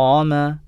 قام